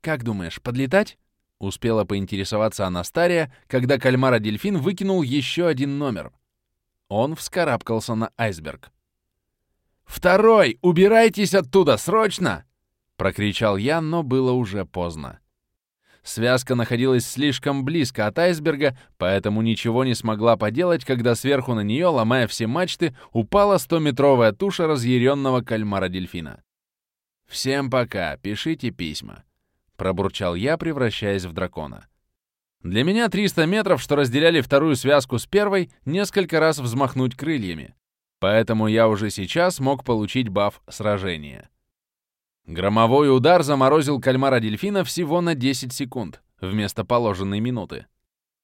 «Как думаешь, подлетать?» Успела поинтересоваться Анастария, когда кальмара-дельфин выкинул еще один номер. Он вскарабкался на айсберг. «Второй! Убирайтесь оттуда! Срочно!» — прокричал я, но было уже поздно. Связка находилась слишком близко от айсберга, поэтому ничего не смогла поделать, когда сверху на нее, ломая все мачты, упала 100-метровая туша разъяренного кальмара-дельфина. «Всем пока, пишите письма», — пробурчал я, превращаясь в дракона. Для меня 300 метров, что разделяли вторую связку с первой, несколько раз взмахнуть крыльями, поэтому я уже сейчас мог получить баф сражения. Громовой удар заморозил кальмара-дельфина всего на 10 секунд, вместо положенной минуты.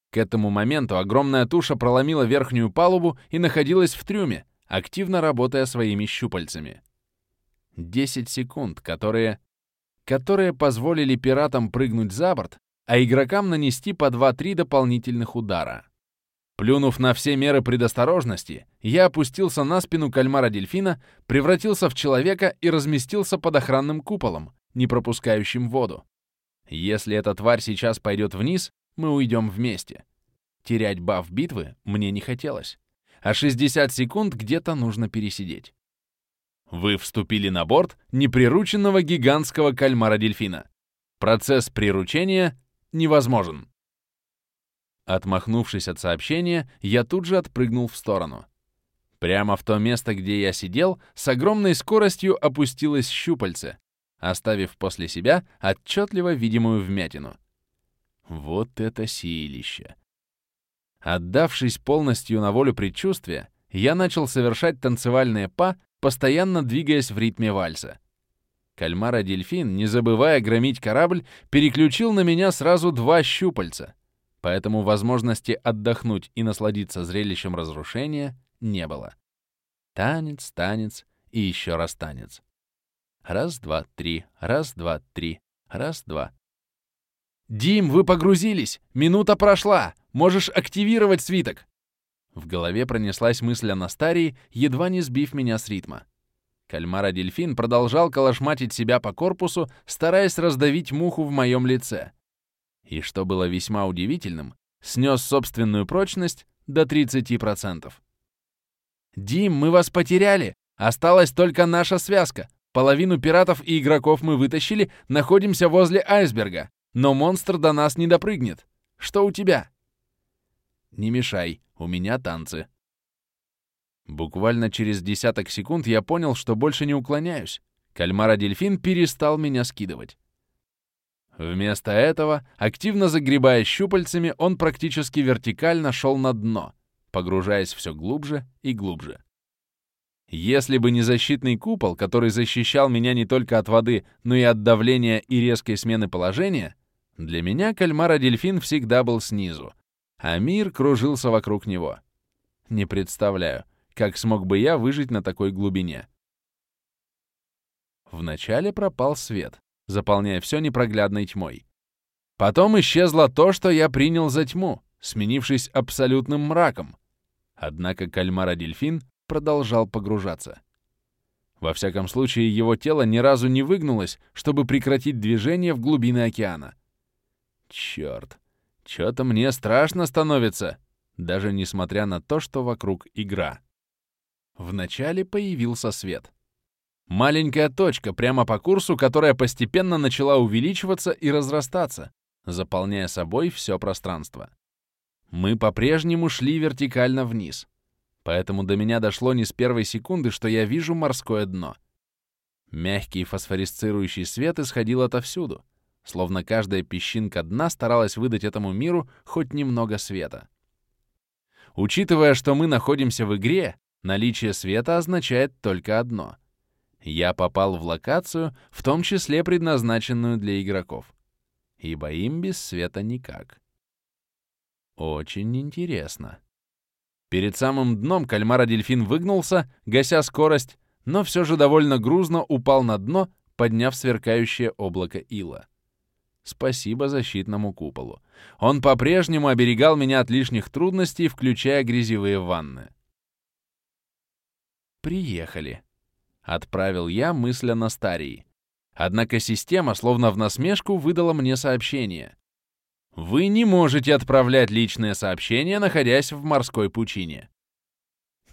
К этому моменту огромная туша проломила верхнюю палубу и находилась в трюме, активно работая своими щупальцами. 10 секунд, которые... которые позволили пиратам прыгнуть за борт, а игрокам нанести по 2-3 дополнительных удара. Плюнув на все меры предосторожности, я опустился на спину кальмара-дельфина, превратился в человека и разместился под охранным куполом, не пропускающим воду. Если эта тварь сейчас пойдет вниз, мы уйдем вместе. Терять баф битвы мне не хотелось. А 60 секунд где-то нужно пересидеть. Вы вступили на борт неприрученного гигантского кальмара-дельфина. Процесс приручения невозможен. Отмахнувшись от сообщения, я тут же отпрыгнул в сторону. Прямо в то место, где я сидел, с огромной скоростью опустилось щупальце, оставив после себя отчетливо видимую вмятину. Вот это силище! Отдавшись полностью на волю предчувствия, я начал совершать танцевальные па, постоянно двигаясь в ритме вальса. Кальмара-дельфин, не забывая громить корабль, переключил на меня сразу два щупальца — поэтому возможности отдохнуть и насладиться зрелищем разрушения не было. Танец, танец и еще раз танец. Раз, два, три, раз, два, три, раз, два. «Дим, вы погрузились! Минута прошла! Можешь активировать свиток!» В голове пронеслась мысль Анастарии, едва не сбив меня с ритма. Кальмара-дельфин продолжал колошматить себя по корпусу, стараясь раздавить муху в моем лице и, что было весьма удивительным, снес собственную прочность до 30%. «Дим, мы вас потеряли! Осталась только наша связка. Половину пиратов и игроков мы вытащили, находимся возле айсберга, но монстр до нас не допрыгнет. Что у тебя?» «Не мешай, у меня танцы». Буквально через десяток секунд я понял, что больше не уклоняюсь. Кальмара-дельфин перестал меня скидывать. Вместо этого, активно загребая щупальцами, он практически вертикально шел на дно, погружаясь все глубже и глубже. Если бы не защитный купол, который защищал меня не только от воды, но и от давления и резкой смены положения, для меня кальмара-дельфин всегда был снизу, а мир кружился вокруг него. Не представляю, как смог бы я выжить на такой глубине. Вначале пропал свет заполняя все непроглядной тьмой. Потом исчезло то, что я принял за тьму, сменившись абсолютным мраком. Однако кальмара-дельфин продолжал погружаться. Во всяком случае, его тело ни разу не выгнулось, чтобы прекратить движение в глубины океана. Черт, что-то мне страшно становится, даже несмотря на то, что вокруг игра. Вначале появился свет. Маленькая точка прямо по курсу, которая постепенно начала увеличиваться и разрастаться, заполняя собой все пространство. Мы по-прежнему шли вертикально вниз, поэтому до меня дошло не с первой секунды, что я вижу морское дно. Мягкий фосфорисцирующий свет исходил отовсюду, словно каждая песчинка дна старалась выдать этому миру хоть немного света. Учитывая, что мы находимся в игре, наличие света означает только одно — я попал в локацию, в том числе предназначенную для игроков. Ибо им без света никак. Очень интересно. Перед самым дном кальмара-дельфин выгнулся, гася скорость, но все же довольно грузно упал на дно, подняв сверкающее облако ила. Спасибо защитному куполу. Он по-прежнему оберегал меня от лишних трудностей, включая грязевые ванны. Приехали. Отправил я мысленно Старии. Однако система, словно в насмешку, выдала мне сообщение. Вы не можете отправлять личные сообщения, находясь в морской пучине.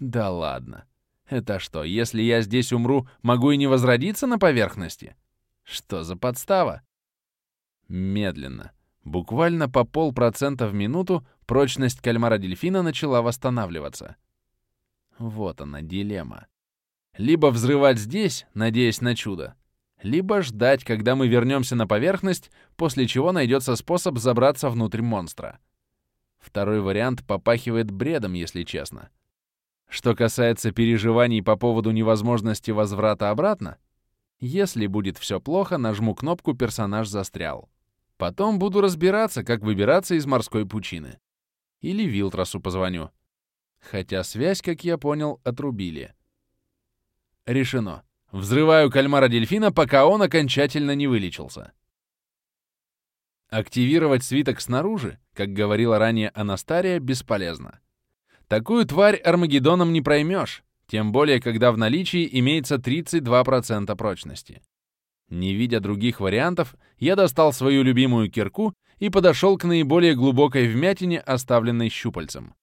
Да ладно. Это что, если я здесь умру, могу и не возродиться на поверхности? Что за подстава? Медленно, буквально по полпроцента в минуту, прочность кальмара-дельфина начала восстанавливаться. Вот она, дилемма. Либо взрывать здесь, надеясь на чудо, либо ждать, когда мы вернемся на поверхность, после чего найдется способ забраться внутрь монстра. Второй вариант попахивает бредом, если честно. Что касается переживаний по поводу невозможности возврата обратно, если будет все плохо, нажму кнопку «Персонаж застрял». Потом буду разбираться, как выбираться из морской пучины. Или Вилтросу позвоню. Хотя связь, как я понял, отрубили. Решено. Взрываю кальмара-дельфина, пока он окончательно не вылечился. Активировать свиток снаружи, как говорила ранее Анастария, бесполезно. Такую тварь Армагеддоном не проймешь, тем более, когда в наличии имеется 32% прочности. Не видя других вариантов, я достал свою любимую кирку и подошел к наиболее глубокой вмятине, оставленной щупальцем.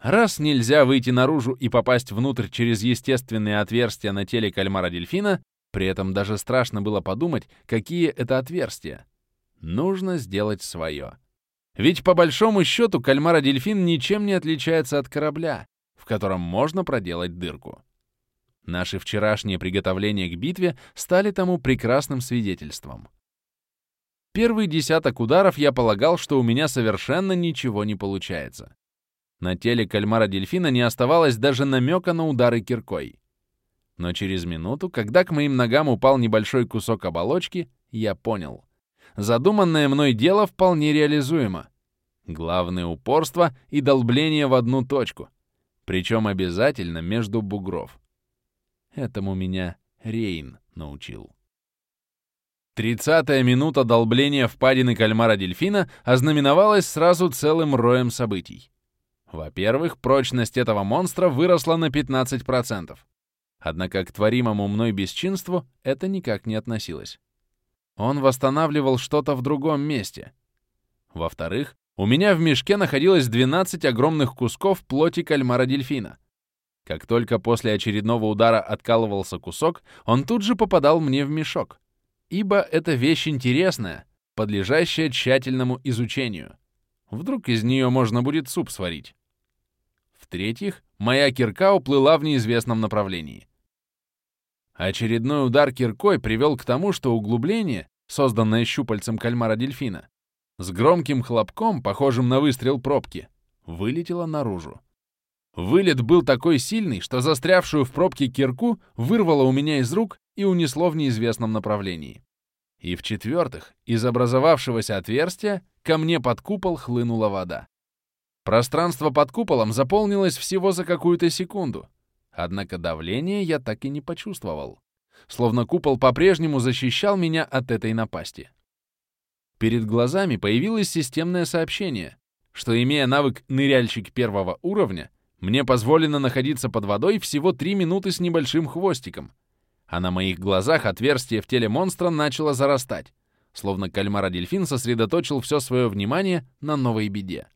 Раз нельзя выйти наружу и попасть внутрь через естественные отверстия на теле кальмара-дельфина, при этом даже страшно было подумать, какие это отверстия, нужно сделать свое. Ведь по большому счету кальмара-дельфин ничем не отличается от корабля, в котором можно проделать дырку. Наши вчерашние приготовления к битве стали тому прекрасным свидетельством. Первый десяток ударов я полагал, что у меня совершенно ничего не получается. На теле кальмара-дельфина не оставалось даже намека на удары киркой. Но через минуту, когда к моим ногам упал небольшой кусок оболочки, я понял. Задуманное мной дело вполне реализуемо. Главное — упорство и долбление в одну точку, причем обязательно между бугров. Этому меня Рейн научил. Тридцатая минута долбления впадины кальмара-дельфина ознаменовалась сразу целым роем событий. Во-первых, прочность этого монстра выросла на 15%. Однако к творимому мной бесчинству это никак не относилось. Он восстанавливал что-то в другом месте. Во-вторых, у меня в мешке находилось 12 огромных кусков плоти кальмара-дельфина. Как только после очередного удара откалывался кусок, он тут же попадал мне в мешок. Ибо это вещь интересная, подлежащая тщательному изучению. Вдруг из нее можно будет суп сварить. В-третьих, моя кирка уплыла в неизвестном направлении. Очередной удар киркой привел к тому, что углубление, созданное щупальцем кальмара-дельфина, с громким хлопком, похожим на выстрел пробки, вылетело наружу. Вылет был такой сильный, что застрявшую в пробке кирку вырвало у меня из рук и унесло в неизвестном направлении. И в-четвертых, из образовавшегося отверстия ко мне под купол хлынула вода. Пространство под куполом заполнилось всего за какую-то секунду, Однако давление я так и не почувствовал. Словно купол по-прежнему защищал меня от этой напасти. Перед глазами появилось системное сообщение, что, имея навык «ныряльщик первого уровня», мне позволено находиться под водой всего 3 минуты с небольшим хвостиком, а на моих глазах отверстие в теле монстра начало зарастать, словно кальмара-дельфин сосредоточил все свое внимание на новой беде.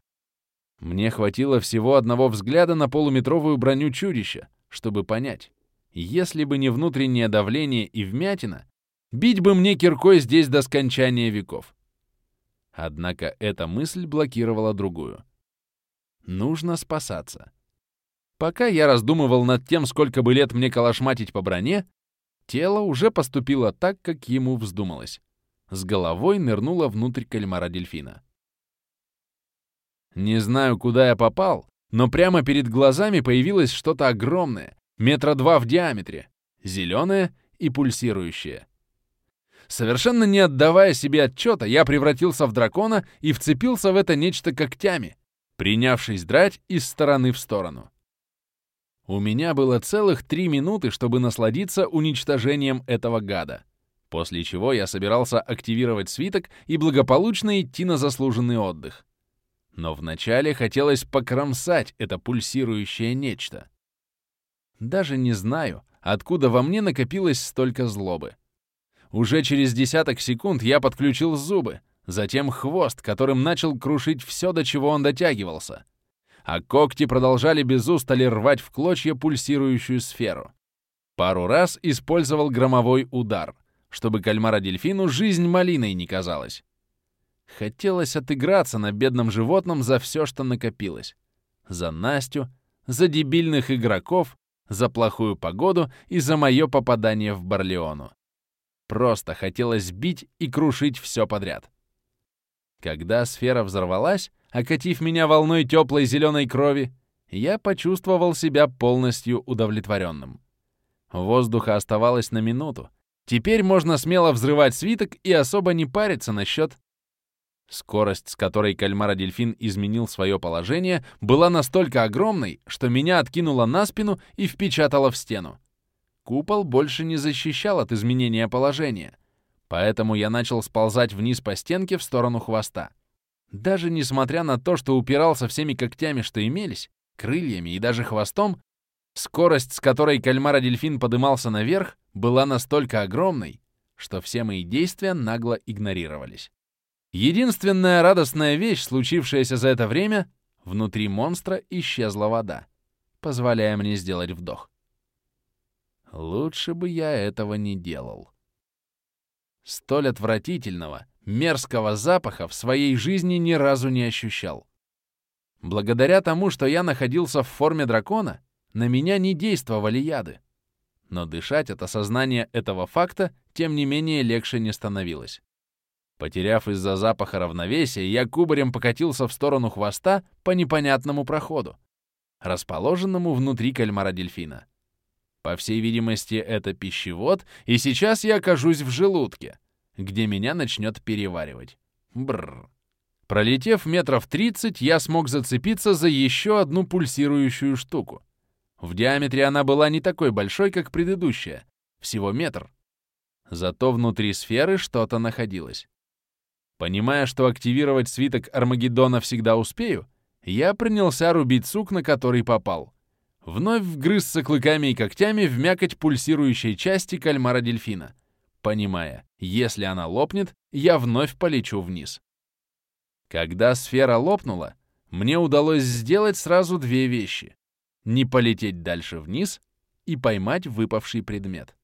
Мне хватило всего одного взгляда на полуметровую броню чудища, чтобы понять, если бы не внутреннее давление и вмятина, бить бы мне киркой здесь до скончания веков. Однако эта мысль блокировала другую. Нужно спасаться. Пока я раздумывал над тем, сколько бы лет мне калашматить по броне, тело уже поступило так, как ему вздумалось. С головой нырнуло внутрь кальмара-дельфина. Не знаю, куда я попал, но прямо перед глазами появилось что-то огромное, метра два в диаметре, зеленое и пульсирующее. Совершенно не отдавая себе отчета, я превратился в дракона и вцепился в это нечто когтями, принявшись драть из стороны в сторону. У меня было целых три минуты, чтобы насладиться уничтожением этого гада, после чего я собирался активировать свиток и благополучно идти на заслуженный отдых. Но вначале хотелось покромсать это пульсирующее нечто. Даже не знаю, откуда во мне накопилось столько злобы. Уже через десяток секунд я подключил зубы, затем хвост, которым начал крушить все, до чего он дотягивался. А когти продолжали без устали рвать в клочья пульсирующую сферу. Пару раз использовал громовой удар, чтобы кальмара-дельфину жизнь малиной не казалась. Хотелось отыграться на бедном животном за все, что накопилось. За Настю, за дебильных игроков, за плохую погоду и за мое попадание в Барлеону. Просто хотелось бить и крушить все подряд. Когда сфера взорвалась, окатив меня волной теплой зеленой крови, я почувствовал себя полностью удовлетворенным. Воздуха оставалось на минуту. Теперь можно смело взрывать свиток и особо не париться насчет... Скорость, с которой кальмара-дельфин изменил свое положение, была настолько огромной, что меня откинуло на спину и впечатало в стену. Купол больше не защищал от изменения положения, поэтому я начал сползать вниз по стенке в сторону хвоста. Даже несмотря на то, что упирался всеми когтями, что имелись, крыльями и даже хвостом, скорость, с которой кальмара-дельфин подымался наверх, была настолько огромной, что все мои действия нагло игнорировались. Единственная радостная вещь, случившаяся за это время, внутри монстра исчезла вода, позволяя мне сделать вдох. Лучше бы я этого не делал. Столь отвратительного, мерзкого запаха в своей жизни ни разу не ощущал. Благодаря тому, что я находился в форме дракона, на меня не действовали яды. Но дышать от осознания этого факта, тем не менее, легче не становилось. Потеряв из-за запаха равновесие, я кубарем покатился в сторону хвоста по непонятному проходу, расположенному внутри кальмара-дельфина. По всей видимости, это пищевод, и сейчас я окажусь в желудке, где меня начнет переваривать. Бррр. Пролетев метров 30, я смог зацепиться за еще одну пульсирующую штуку. В диаметре она была не такой большой, как предыдущая, всего метр. Зато внутри сферы что-то находилось. Понимая, что активировать свиток Армагеддона всегда успею, я принялся рубить сук, на который попал — вновь вгрызся клыками и когтями в мякоть пульсирующей части кальмара-дельфина, понимая, если она лопнет, я вновь полечу вниз. Когда сфера лопнула, мне удалось сделать сразу две вещи — не полететь дальше вниз и поймать выпавший предмет.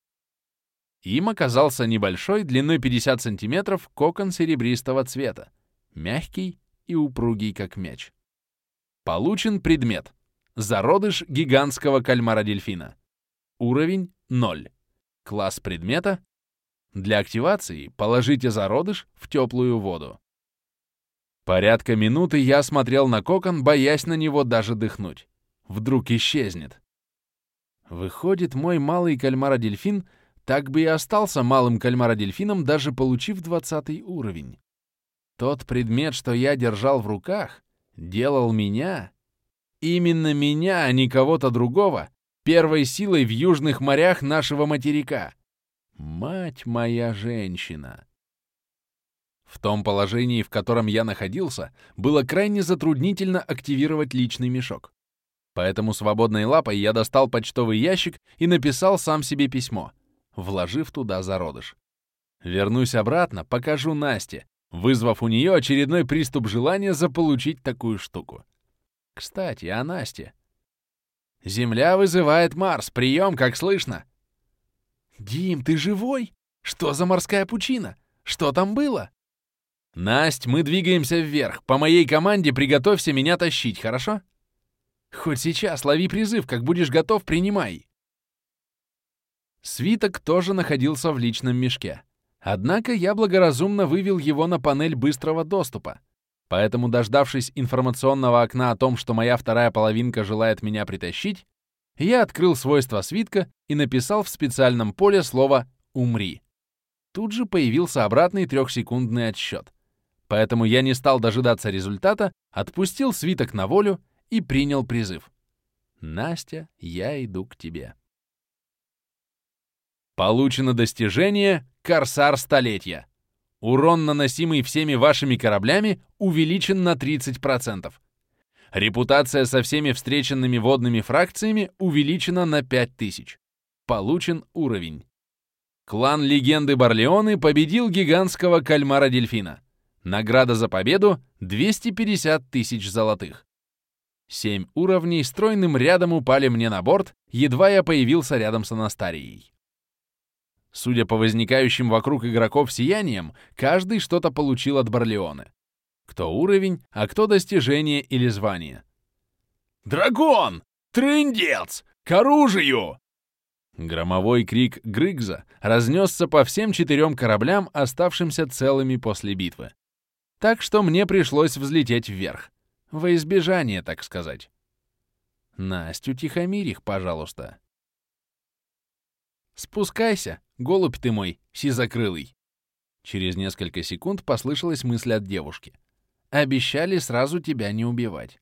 Им оказался небольшой, длиной 50 сантиметров, кокон серебристого цвета, мягкий и упругий, как мяч. Получен предмет Зародыш гигантского кальмара-дельфина. Уровень 0. Класс предмета. Для активации положите зародыш в теплую воду. Порядка минуты я смотрел на кокон, боясь на него даже дыхнуть. Вдруг исчезнет. Выходит, мой малый кальмара-дельфин так бы и остался малым кальмара-дельфином, даже получив 20 уровень. Тот предмет, что я держал в руках, делал меня Именно меня, а не кого-то другого, первой силой в южных морях нашего материка. Мать моя женщина! В том положении, в котором я находился, было крайне затруднительно активировать личный мешок. Поэтому свободной лапой я достал почтовый ящик и написал сам себе письмо, вложив туда зародыш. Вернусь обратно, покажу Насте, вызвав у нее очередной приступ желания заполучить такую штуку. Кстати, о Насте. Земля вызывает Марс. Прием, как слышно. Дим, ты живой? Что за морская пучина? Что там было? Насть, мы двигаемся вверх. По моей команде приготовься меня тащить, хорошо? Хоть сейчас лови призыв, как будешь готов, принимай. Свиток тоже находился в личном мешке. Однако я благоразумно вывел его на панель быстрого доступа, Поэтому, дождавшись информационного окна о том, что моя вторая половинка желает меня притащить, я открыл свойства свитка и написал в специальном поле слово «умри». Тут же появился обратный трехсекундный отсчет. Поэтому я не стал дожидаться результата, отпустил свиток на волю и принял призыв. «Настя, я иду к тебе». Получено достижение «Корсар столетия». Урон, наносимый всеми вашими кораблями, увеличен на 30%. Репутация со всеми встреченными водными фракциями увеличена на 5000. Получен уровень. Клан легенды Барлеоны победил гигантского кальмара-дельфина. Награда за победу — 250 тысяч золотых. Семь уровней стройным рядом упали мне на борт, едва я появился рядом с Анастарией. Судя по возникающим вокруг игроков сияниям, каждый что-то получил от Барлеоны. Кто уровень, а кто достижение или звание. «Дракон! Трындец! К оружию!» Громовой крик Грыгза разнесся по всем четырем кораблям, оставшимся целыми после битвы. Так что мне пришлось взлететь вверх. Во избежание, так сказать. Настю тихомирь их, пожалуйста. «Спускайся, голубь ты мой, сизокрылый!» Через несколько секунд послышалась мысль от девушки. «Обещали сразу тебя не убивать».